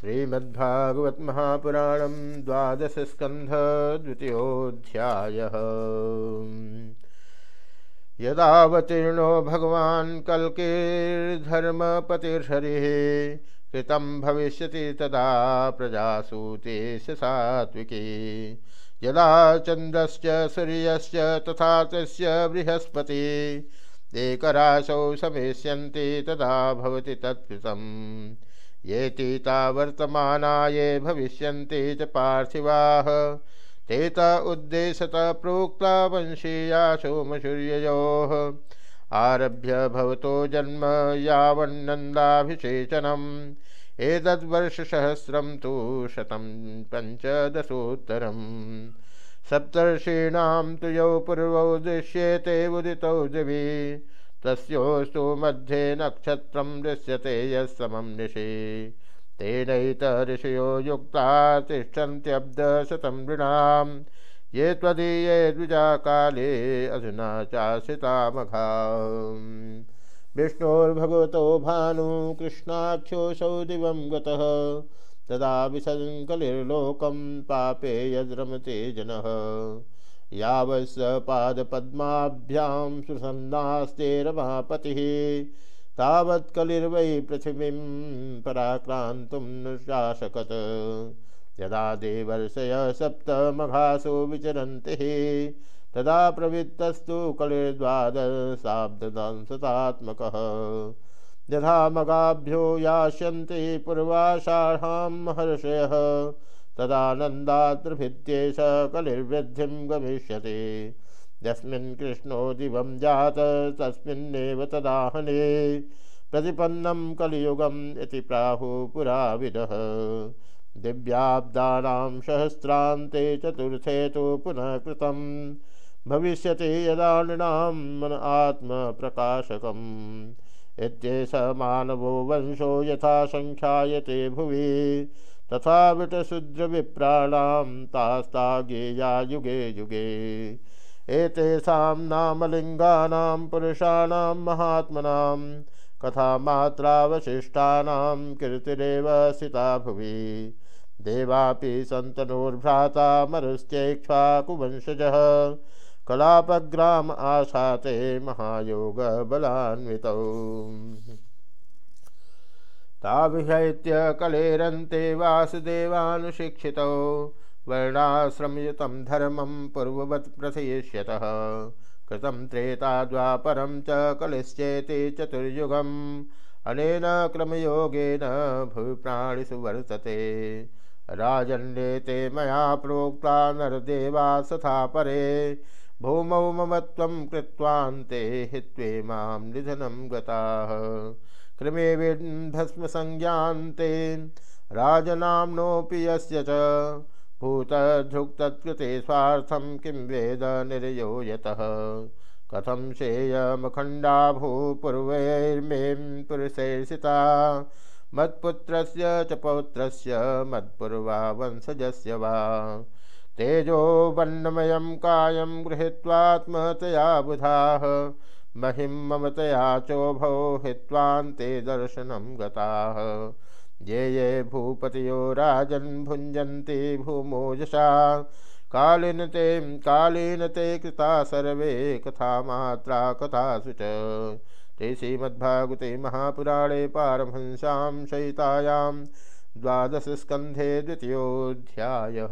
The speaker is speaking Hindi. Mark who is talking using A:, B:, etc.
A: श्रीमद्भागवत महापुराण द्वादश स्कंध द्वितीयोध्याय यदावतीर्णो भगवान् कल्किर्धर्मपतिर्हरिः, कृतं भविष्यति तदा प्रजासूतेश सात्विकी। यदा चन्द्रश्च सूर्यश्च तथा तस्य बृहस्पति, एकराशौ समेष्यन्ति तदा भवति तत्कृतम्। ये तीता वर्तमाना ये भविष्यन्ति च पार्थिवाः। ते उद्देशत प्रोक्ता वंशीया सोमसूर्ययोः आरभ्य भवतो जन्म यावन्नन्दाभिषेचनम्। एतद्वर्षसहस्रं तु शतं पञ्चदशोत्तरम्। सप्तर्षीणां तु यौ पूर्वौ दृश्येते उदितौ दिवि। तस्योस्तु मध्ये नक्षत्रं दृश्यते यमं निशि। तेनैत ऋषयो युक्ता तिष्ठन्त्यब्दशतं नृणां ये त्वदीये द्विजाकाले अधुना चाश्रितामघा विष्णोर्भगवतो भानु कृष्णाख्योऽसौ दिवं गतः। तदा विसङ्कलिर्लोकं पापे यद्रमते जनः। यावस् पादपद्माभ्यां सुसन्नास्ते रमापतिः तावत्कलिर्वै पृथिवीं पराक्रान्तुं शासकत् यदा देवर्षय सप्तमघासु विचरन्ति, तदा प्रवृत्तस्तु कलिर्द्वादशाब्दंशतात्मकः यथा मगाभ्यो यास्यन्ति पूर्वाषाढां महर्षयः तदानन्दाद्रभित्येष कलिर्वृद्धिं गमिष्यति। यस्मिन् कृष्णो दिवं जात, तस्मिन्नेव तदाहने। प्रतिपन्नं कलियुगम् इति प्राहुपुराविदः। दिव्याब्दानां सहस्रान्ते चतुर्थे तु पुनः कृतं भविष्यति यदा मन आत्मप्रकाशकम्। इत्येष मानवो वंशो यथा सङ्ख्यायते भुवि। तथा विटशूद्रविप्राणां तास्ता गेया युगे युगे। एतेषां नामलिङ्गानां पुरुषाणां महात्मनां कथामात्रावशिष्टानां कीर्तिरेव सिता भुवि। देवापि सन्तनोर्भ्राता मरुश्चैक्ष्वाकुवंशजः कलापग्राम आशाते महायोगबलान्वितौ। ताभिहैत्य कलेरन्ते वासुदेवानुशिक्षितौ वर्णाश्रमयुतं धर्मं पूर्ववत् प्रथयिष्यतः कृतं त्रेताद्वापरं च कलिश्चेति चतुर्युगम्। अनेन क्रमयोगेन भुवि प्राणिषु वर्तते राजन्ये मया प्रोक्ता नरदेवा तथा परे। भूमौ मम त्वं कृत्वान्ते हित्वे माँ निधनं गताः। क्रमे भस्म संज्ञाते राजनाम्नोऽपि यस्य च भूतधृक्तत्कृते किं वेद निर्यो यतः कथं शेयमखण्डाभूपूर्वैर्में पुरुषैर्षिता मत्पुत्रस्य च पौत्रस्य मत्पूर्वा वंशजस्य वा। तेजो वन्नमयं कायं गृहीत्वात्मतया बुधाः। महिं ममतया चोभौ हित्वान्ते दर्शनं गताः। ये ये भूपतियो राजन् भुञ्जन्ति भूमोजसा। कालिन ते, कालीन ते कृता सर्वे कथामात्रा कथासु च। ते श्रीमद्भागवते महापुराणे पारमहंस्यां सहितायां द्वादशस्कन्धे द्वितीयोऽध्यायः।